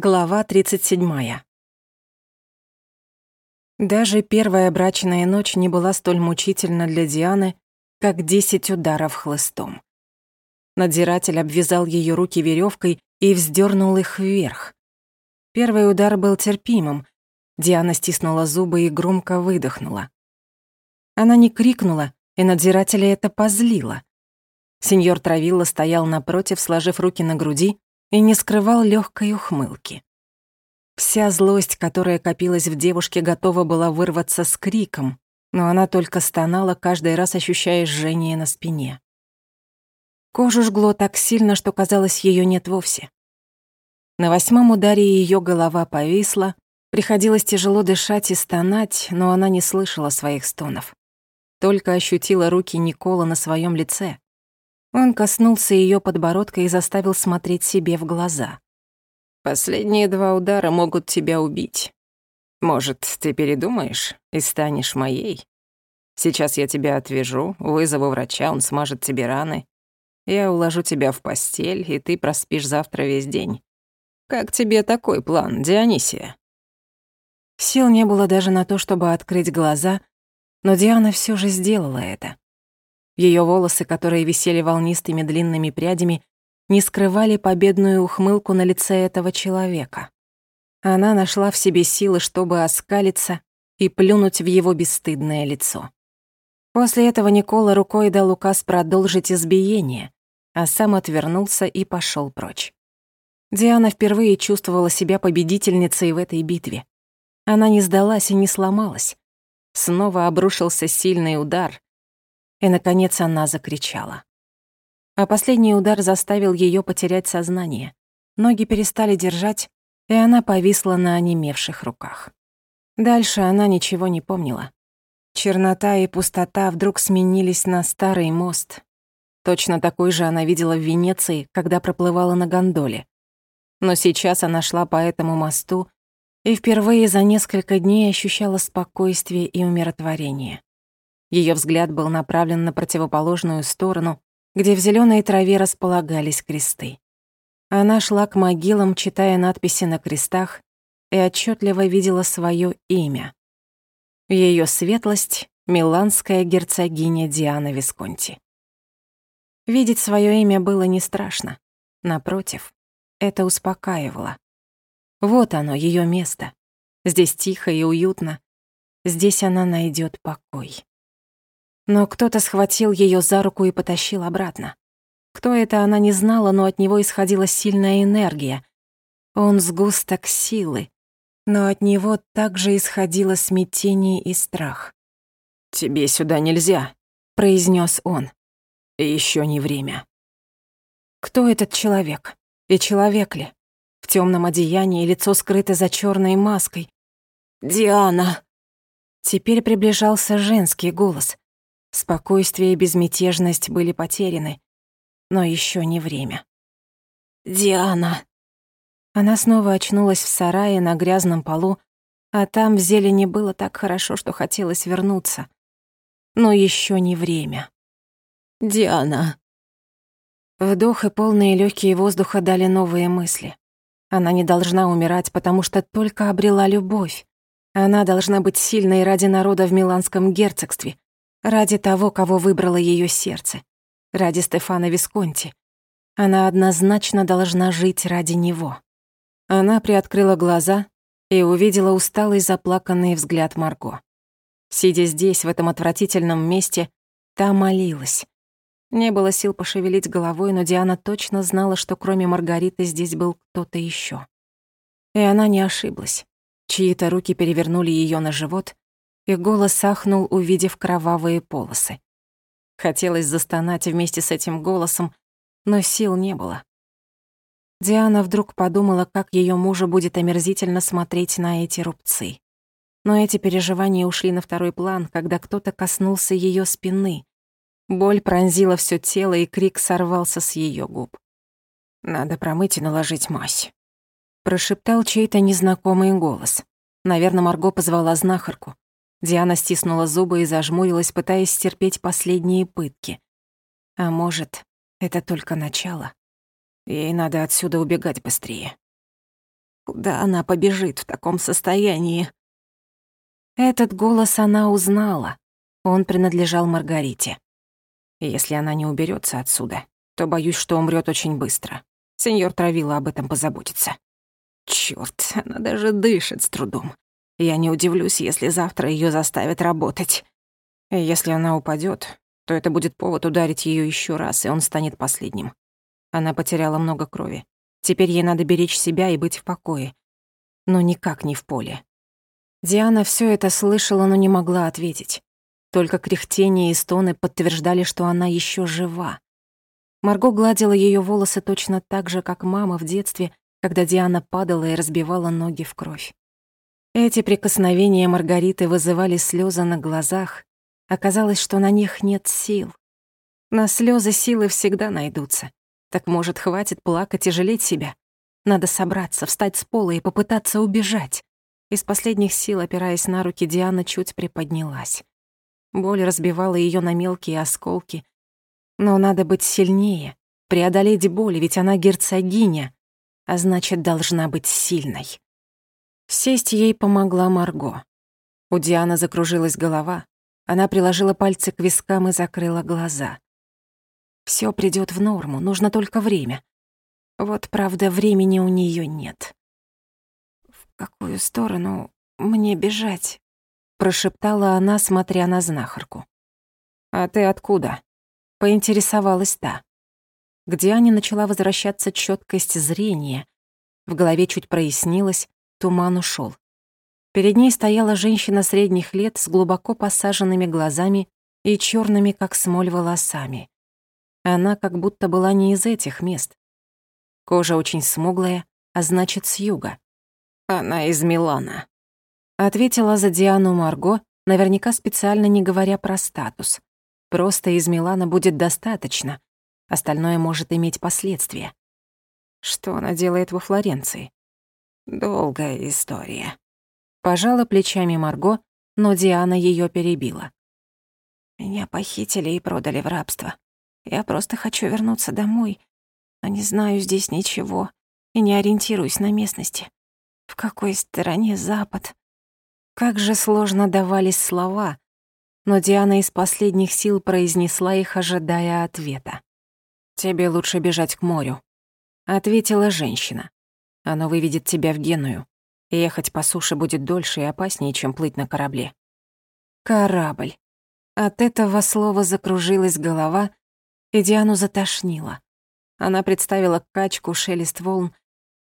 Глава 37. Даже первая брачная ночь не была столь мучительна для Дианы, как десять ударов хлыстом. Надзиратель обвязал ее руки веревкой и вздернул их вверх. Первый удар был терпимым. Диана стиснула зубы и громко выдохнула. Она не крикнула, и надзирателя это позлило. Сеньор Травилла стоял напротив, сложив руки на груди, и не скрывал легкой ухмылки. Вся злость, которая копилась в девушке, готова была вырваться с криком, но она только стонала, каждый раз ощущая жжение на спине. Кожу жгло так сильно, что казалось, ее нет вовсе. На восьмом ударе ее голова повисла, приходилось тяжело дышать и стонать, но она не слышала своих стонов. Только ощутила руки Никола на своем лице. Он коснулся ее подбородка и заставил смотреть себе в глаза. «Последние два удара могут тебя убить. Может, ты передумаешь и станешь моей? Сейчас я тебя отвяжу, вызову врача, он смажет тебе раны. Я уложу тебя в постель, и ты проспишь завтра весь день. Как тебе такой план, Дионисия?» Сил не было даже на то, чтобы открыть глаза, но Диана все же сделала это. Ее волосы, которые висели волнистыми длинными прядями, не скрывали победную ухмылку на лице этого человека. Она нашла в себе силы, чтобы оскалиться и плюнуть в его бесстыдное лицо. После этого Никола рукой дал указ продолжить избиение, а сам отвернулся и пошел прочь. Диана впервые чувствовала себя победительницей в этой битве. Она не сдалась и не сломалась. Снова обрушился сильный удар, и, наконец, она закричала. А последний удар заставил ее потерять сознание. Ноги перестали держать, и она повисла на онемевших руках. Дальше она ничего не помнила. Чернота и пустота вдруг сменились на старый мост. Точно такой же она видела в Венеции, когда проплывала на гондоле. Но сейчас она шла по этому мосту и впервые за несколько дней ощущала спокойствие и умиротворение. Ее взгляд был направлен на противоположную сторону, где в зеленой траве располагались кресты. Она шла к могилам, читая надписи на крестах, и отчетливо видела свое имя. Ее светлость — миланская герцогиня Диана Висконти. Видеть свое имя было не страшно. Напротив, это успокаивало. Вот оно, ее место. Здесь тихо и уютно. Здесь она найдет покой. Но кто-то схватил ее за руку и потащил обратно. Кто это, она не знала, но от него исходила сильная энергия. Он сгусток силы, но от него также исходило смятение и страх. «Тебе сюда нельзя», — произнес он. Еще не время». Кто этот человек? И человек ли? В темном одеянии лицо скрыто за черной маской. «Диана!» Теперь приближался женский голос. Спокойствие и безмятежность были потеряны, но еще не время. «Диана!» Она снова очнулась в сарае на грязном полу, а там в зелени было так хорошо, что хотелось вернуться. Но еще не время. «Диана!» Вдох и полные легкие воздуха дали новые мысли. Она не должна умирать, потому что только обрела любовь. Она должна быть сильной ради народа в Миланском герцогстве, Ради того, кого выбрало ее сердце. Ради Стефана Висконти. Она однозначно должна жить ради него. Она приоткрыла глаза и увидела усталый заплаканный взгляд Марго. Сидя здесь, в этом отвратительном месте, та молилась. Не было сил пошевелить головой, но Диана точно знала, что кроме Маргариты здесь был кто-то еще. И она не ошиблась. Чьи-то руки перевернули ее на живот, и голос ахнул, увидев кровавые полосы. Хотелось застонать вместе с этим голосом, но сил не было. Диана вдруг подумала, как ее мужа будет омерзительно смотреть на эти рубцы. Но эти переживания ушли на второй план, когда кто-то коснулся ее спины. Боль пронзила все тело, и крик сорвался с ее губ. «Надо промыть и наложить мазь», — прошептал чей-то незнакомый голос. Наверное, Марго позвала знахарку. Диана стиснула зубы и зажмурилась, пытаясь стерпеть последние пытки. А может, это только начало? Ей надо отсюда убегать быстрее. Куда она побежит в таком состоянии? Этот голос она узнала. Он принадлежал Маргарите. Если она не уберется отсюда, то боюсь, что умрет очень быстро. Сеньор Травила об этом позаботится. Чёрт, она даже дышит с трудом. Я не удивлюсь, если завтра ее заставят работать. Если она упадет, то это будет повод ударить ее еще раз, и он станет последним. Она потеряла много крови. Теперь ей надо беречь себя и быть в покое. Но никак не в поле. Диана все это слышала, но не могла ответить. Только кряхтение и стоны подтверждали, что она еще жива. Марго гладила ее волосы точно так же, как мама в детстве, когда Диана падала и разбивала ноги в кровь. Эти прикосновения Маргариты вызывали слезы на глазах. Оказалось, что на них нет сил. На слезы силы всегда найдутся. Так, может, хватит плакать и жалеть себя? Надо собраться, встать с пола и попытаться убежать. Из последних сил, опираясь на руки, Диана чуть приподнялась. Боль разбивала ее на мелкие осколки. Но надо быть сильнее, преодолеть боль, ведь она герцогиня, а значит, должна быть сильной. Сесть ей помогла Марго. У Дианы закружилась голова. Она приложила пальцы к вискам и закрыла глаза. Все придет в норму, нужно только время. Вот, правда, времени у нее нет. «В какую сторону мне бежать?» прошептала она, смотря на знахарку. «А ты откуда?» — поинтересовалась та. К Диане начала возвращаться четкость зрения. В голове чуть прояснилось, туман ушел. Перед ней стояла женщина средних лет с глубоко посаженными глазами и черными, как смоль, волосами. Она как будто была не из этих мест. Кожа очень смуглая, а значит, с юга. Она из Милана. Ответила за Диану Марго, наверняка специально не говоря про статус. Просто из Милана будет достаточно, остальное может иметь последствия. Что она делает во Флоренции? Долгая история. Пожала плечами Марго, но Диана ее перебила. Меня похитили и продали в рабство. Я просто хочу вернуться домой, но не знаю здесь ничего и не ориентируюсь на местности. В какой стороне запад? Как же сложно давались слова, но Диана из последних сил произнесла их, ожидая ответа. «Тебе лучше бежать к морю», — ответила женщина. «Оно выведет тебя в Геную. Ехать по суше будет дольше и опаснее, чем плыть на корабле». «Корабль». От этого слова закружилась голова, и Диану затошнило. Она представила качку, шелест волн,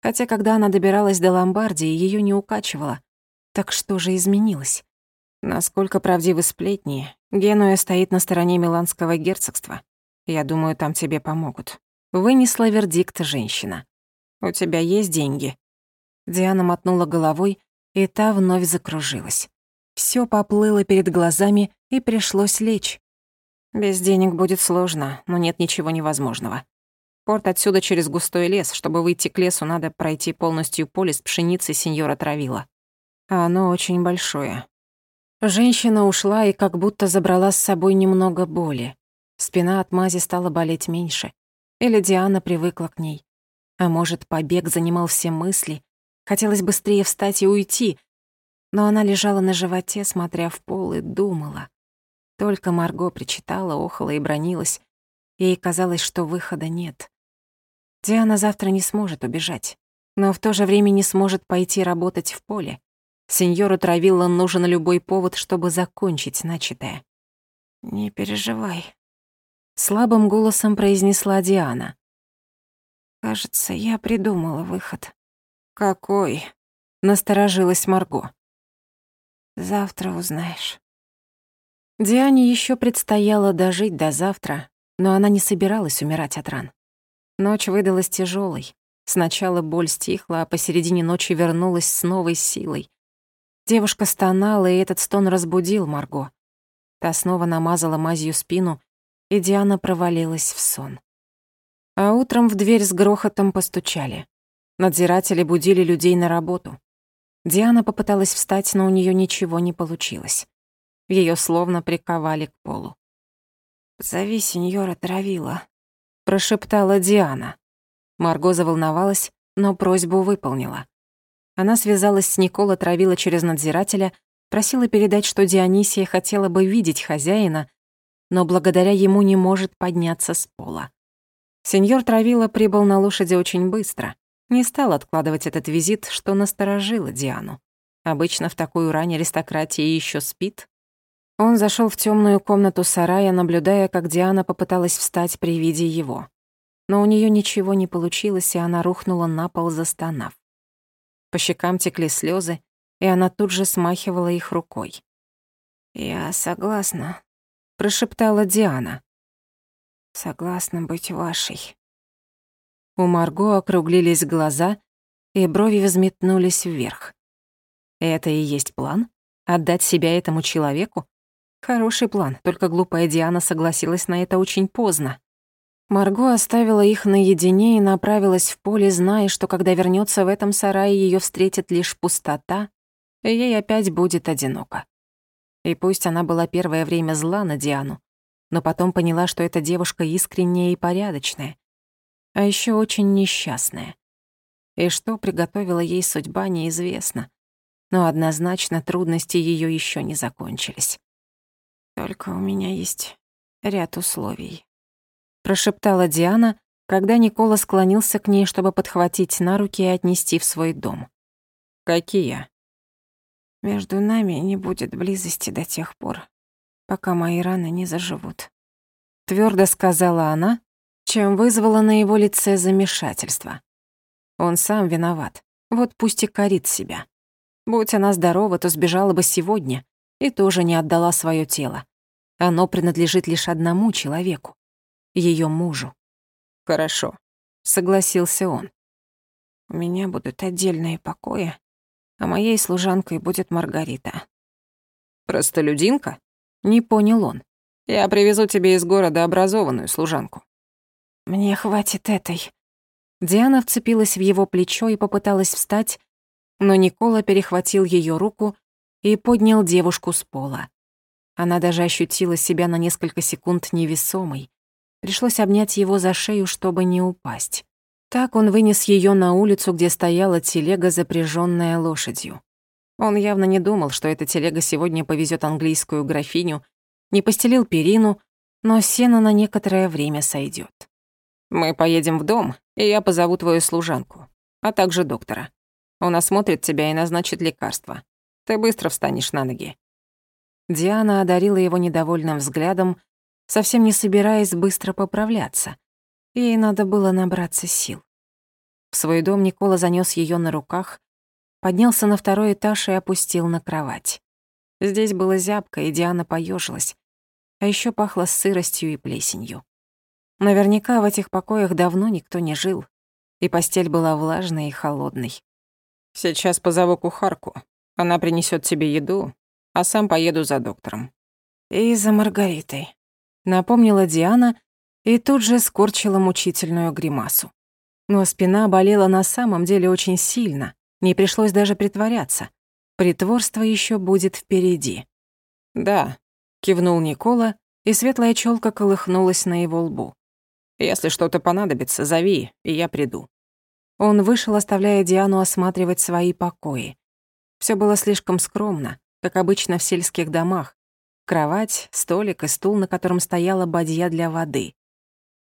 хотя когда она добиралась до Ломбардии, ее не укачивало, так что же изменилось? Насколько правдивы сплетни, Генуя стоит на стороне Миланского герцогства. Я думаю, там тебе помогут. Вынесла вердикт женщина. У тебя есть деньги? Диана мотнула головой, и та вновь закружилась. Всё поплыло перед глазами, и пришлось лечь. Без денег будет сложно, но нет ничего невозможного. Порт отсюда через густой лес. Чтобы выйти к лесу, надо пройти полностью поле с пшеницей сеньора Травила а оно очень большое. Женщина ушла и как будто забрала с собой немного боли. Спина от мази стала болеть меньше. Или Диана привыкла к ней. А может, побег занимал все мысли. Хотелось быстрее встать и уйти. Но она лежала на животе, смотря в пол, и думала. Только Марго причитала, охала и бронилась. Ей казалось, что выхода нет. Диана завтра не сможет убежать, но в то же время не сможет пойти работать в поле. Сеньору Травилла нужен любой повод, чтобы закончить начатое. «Не переживай», — слабым голосом произнесла Диана. «Кажется, я придумала выход». «Какой?» — насторожилась Марго. «Завтра узнаешь». Диане еще предстояло дожить до завтра, но она не собиралась умирать от ран. Ночь выдалась тяжелой. Сначала боль стихла, а посередине ночи вернулась с новой силой. Девушка стонала, и этот стон разбудил Марго. Та снова намазала мазью спину, и Диана провалилась в сон. А утром в дверь с грохотом постучали. Надзиратели будили людей на работу. Диана попыталась встать, но у нее ничего не получилось. Ее словно приковали к полу. «Зови сеньора Травила», — прошептала Диана. Марго заволновалась, но просьбу выполнила. Она связалась с Никола Травила через надзирателя, просила передать, что Дионисия хотела бы видеть хозяина, но благодаря ему не может подняться с пола. Сеньор Травила прибыл на лошади очень быстро. Не стал откладывать этот визит, что насторожило Диану. Обычно в такую рань аристократии еще спит. Он зашел в темную комнату сарая, наблюдая, как Диана попыталась встать при виде его. Но у нее ничего не получилось, и она рухнула на пол, застонав. По щекам текли слезы, и она тут же смахивала их рукой. «Я согласна», — прошептала Диана. «Согласна быть вашей». У Марго округлились глаза, и брови взметнулись вверх. Это и есть план? Отдать себя этому человеку? Хороший план, только глупая Диана согласилась на это очень поздно. Марго оставила их наедине и направилась в поле, зная, что когда вернется в этом сарае, ее встретит лишь пустота, и ей опять будет одиноко. И пусть она была первое время зла на Диану, но потом поняла, что эта девушка искренняя и порядочная, а еще очень несчастная. И что приготовила ей судьба, неизвестно. Но однозначно трудности ее еще не закончились. «Только у меня есть ряд условий», прошептала Диана, когда Никола склонился к ней, чтобы подхватить на руки и отнести в свой дом. «Какие?» «Между нами не будет близости до тех пор, пока мои раны не заживут», — твердо сказала она, чем вызвала на его лице замешательство. Он сам виноват, вот пусть и корит себя. Будь она здорова, то сбежала бы сегодня и тоже не отдала свое тело. Оно принадлежит лишь одному человеку ее мужу. «Хорошо», — согласился он. «У меня будут отдельные покои, а моей служанкой будет Маргарита». «Простолюдинка?» — не понял он. «Я привезу тебе из города образованную служанку». «Мне хватит этой». Диана вцепилась в его плечо и попыталась встать, но Никола перехватил ее руку и поднял девушку с пола. Она даже ощутила себя на несколько секунд невесомой, Пришлось обнять его за шею, чтобы не упасть. Так он вынес ее на улицу, где стояла телега, запряженная лошадью. Он явно не думал, что эта телега сегодня повезет английскую графиню, не постелил перину, но сено на некоторое время сойдет. «Мы поедем в дом, и я позову твою служанку, а также доктора. Он осмотрит тебя и назначит лекарства. Ты быстро встанешь на ноги». Диана одарила его недовольным взглядом, совсем не собираясь быстро поправляться. Ей надо было набраться сил. В свой дом Никола занёс её на руках, поднялся на второй этаж и опустил на кровать. Здесь было зябко, и Диана поёжилась. А ещё пахло сыростью и плесенью. Наверняка в этих покоях давно никто не жил, и постель была влажной и холодной. «Сейчас позову кухарку. Она принесёт тебе еду, а сам поеду за доктором». «И за Маргаритой», напомнила Диана и тут же скорчила мучительную гримасу. Но спина болела на самом деле очень сильно, не пришлось даже притворяться. Притворство еще будет впереди. «Да», — кивнул Никола, и светлая челка колыхнулась на его лбу. «Если что-то понадобится, зови, и я приду». Он вышел, оставляя Диану осматривать свои покои. Все было слишком скромно, как обычно в сельских домах, Кровать, столик и стул, на котором стояла бадья для воды.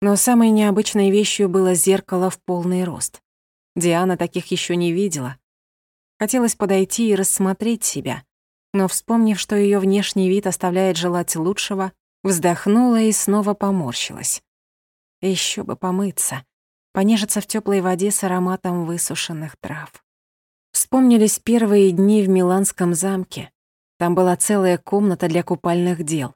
Но самой необычной вещью было зеркало в полный рост. Диана таких еще не видела. Хотелось подойти и рассмотреть себя, но, вспомнив, что ее внешний вид оставляет желать лучшего, вздохнула и снова поморщилась. Еще бы помыться, понежиться в теплой воде с ароматом высушенных трав. Вспомнились первые дни в Миланском замке, там была целая комната для купальных дел.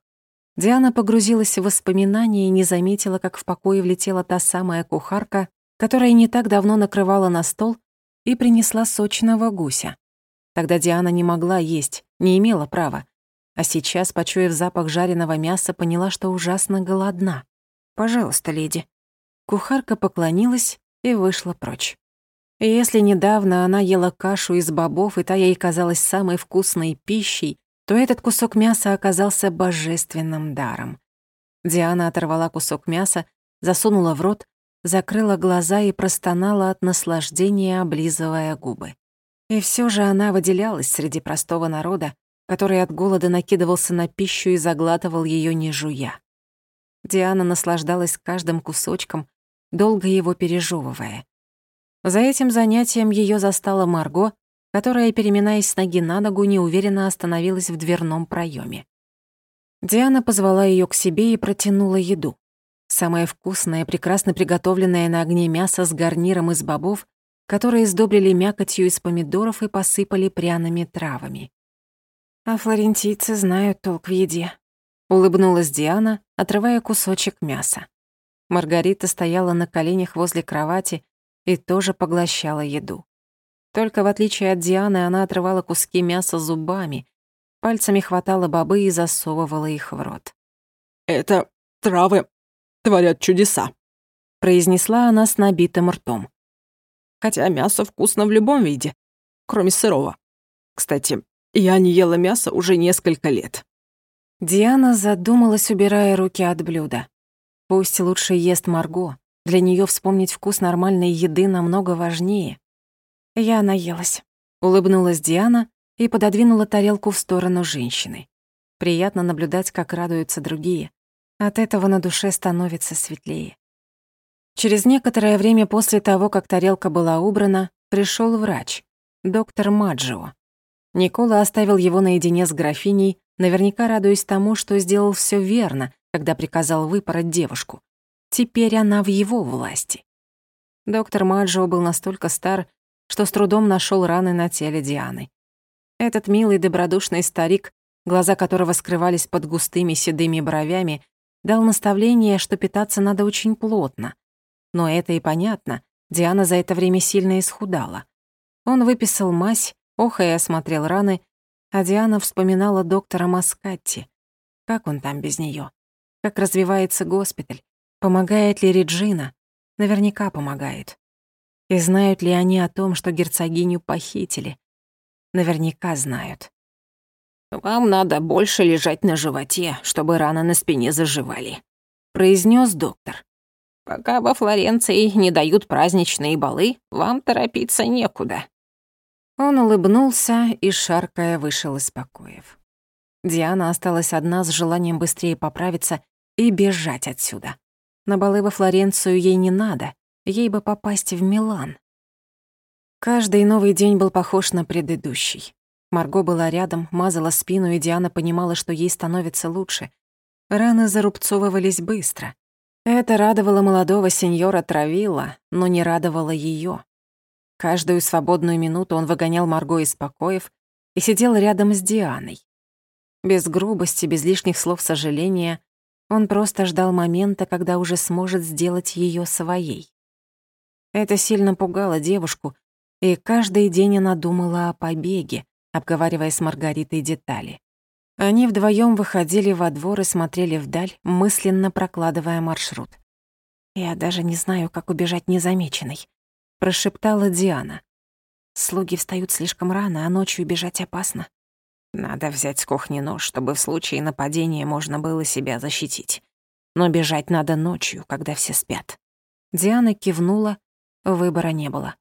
Диана погрузилась в воспоминания и не заметила, как в покое влетела та самая кухарка, которая не так давно накрывала на стол и принесла сочного гуся. Тогда Диана не могла есть, не имела права. А сейчас, почуяв запах жареного мяса, поняла, что ужасно голодна. «Пожалуйста, леди». Кухарка поклонилась и вышла прочь. И если недавно она ела кашу из бобов, и та ей казалась самой вкусной пищей, то этот кусок мяса оказался божественным даром. Диана оторвала кусок мяса, засунула в рот, закрыла глаза и простонала от наслаждения, облизывая губы. И все же она выделялась среди простого народа, который от голода накидывался на пищу и заглатывал ее не жуя. Диана наслаждалась каждым кусочком, долго его пережевывая. За этим занятием ее застала Марго, которая, переминаясь с ноги на ногу, неуверенно остановилась в дверном проеме. Диана позвала ее к себе и протянула еду. Самое вкусное, прекрасно приготовленное на огне мясо с гарниром из бобов, которые сдобрили мякотью из помидоров и посыпали пряными травами. «А флорентийцы знают толк в еде», — улыбнулась Диана, отрывая кусочек мяса. Маргарита стояла на коленях возле кровати и тоже поглощала еду. Только в отличие от Дианы она отрывала куски мяса зубами, пальцами хватала бобы и засовывала их в рот. «Это травы творят чудеса», — произнесла она с набитым ртом. «Хотя мясо вкусно в любом виде, кроме сырого. Кстати, я не ела мясо уже несколько лет». Диана задумалась, убирая руки от блюда. Пусть лучше ест Марго. Для нее вспомнить вкус нормальной еды намного важнее. Я наелась. Улыбнулась Диана и пододвинула тарелку в сторону женщины. Приятно наблюдать, как радуются другие. От этого на душе становится светлее. Через некоторое время после того, как тарелка была убрана, пришел врач, доктор Маджио. Никола оставил его наедине с графиней, наверняка радуясь тому, что сделал все верно, когда приказал выпороть девушку. Теперь она в его власти. Доктор Маджо был настолько стар, что с трудом нашел раны на теле Дианы. Этот милый добродушный старик, глаза которого скрывались под густыми седыми бровями, дал наставление, что питаться надо очень плотно. Но это и понятно, Диана за это время сильно исхудала. Он выписал мазь, охая осмотрел раны, а Диана вспоминала доктора Маскатти. Как он там без неё? как развивается госпиталь, помогает ли Реджина. Наверняка помогает. И знают ли они о том, что герцогиню похитили? Наверняка знают. «Вам надо больше лежать на животе, чтобы раны на спине заживали», — произнес доктор. «Пока во Флоренции не дают праздничные балы, вам торопиться некуда». Он улыбнулся и, шаркая, вышел из покоев. Диана осталась одна с желанием быстрее поправиться и бежать отсюда. На балы во Флоренцию ей не надо, ей бы попасть в Милан. Каждый новый день был похож на предыдущий. Марго была рядом, мазала спину, и Диана понимала, что ей становится лучше. Раны зарубцовывались быстро. Это радовало молодого сеньора Травила, но не радовало ее. Каждую свободную минуту он выгонял Марго из покоев и сидел рядом с Дианой. Без грубости, без лишних слов сожаления, он просто ждал момента, когда уже сможет сделать ее своей. Это сильно пугало девушку, и каждый день она думала о побеге, обговаривая с Маргаритой детали. Они вдвоем выходили во двор и смотрели вдаль, мысленно прокладывая маршрут. «Я даже не знаю, как убежать незамеченной», — прошептала Диана. «Слуги встают слишком рано, а ночью бежать опасно». Надо взять с кухни нож, чтобы в случае нападения можно было себя защитить. Но бежать надо ночью, когда все спят. Диана кивнула, выбора не было.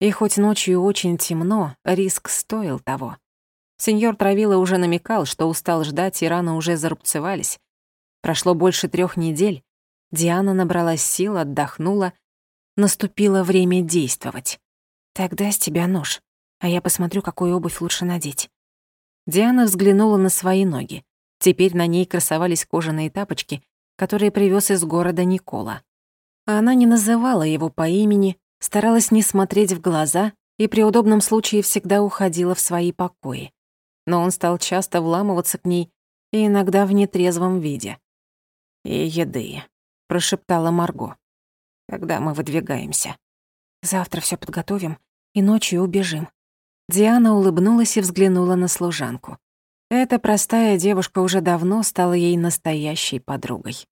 И хоть ночью очень темно, риск стоил того. Сеньор Травила уже намекал, что устал ждать, и раны уже зарубцевались. Прошло больше трех недель. Диана набралась сил, отдохнула. Наступило время действовать. «Тогда с тебя нож, а я посмотрю, какую обувь лучше надеть». Диана взглянула на свои ноги. Теперь на ней красовались кожаные тапочки, которые привез из города Никола. Она не называла его по имени, старалась не смотреть в глаза и при удобном случае всегда уходила в свои покои. Но он стал часто вламываться к ней и иногда в нетрезвом виде. «И еды», — прошептала Марго. «Когда мы выдвигаемся?» «Завтра все подготовим и ночью убежим. Диана улыбнулась и взглянула на служанку. Эта простая девушка уже давно стала ей настоящей подругой.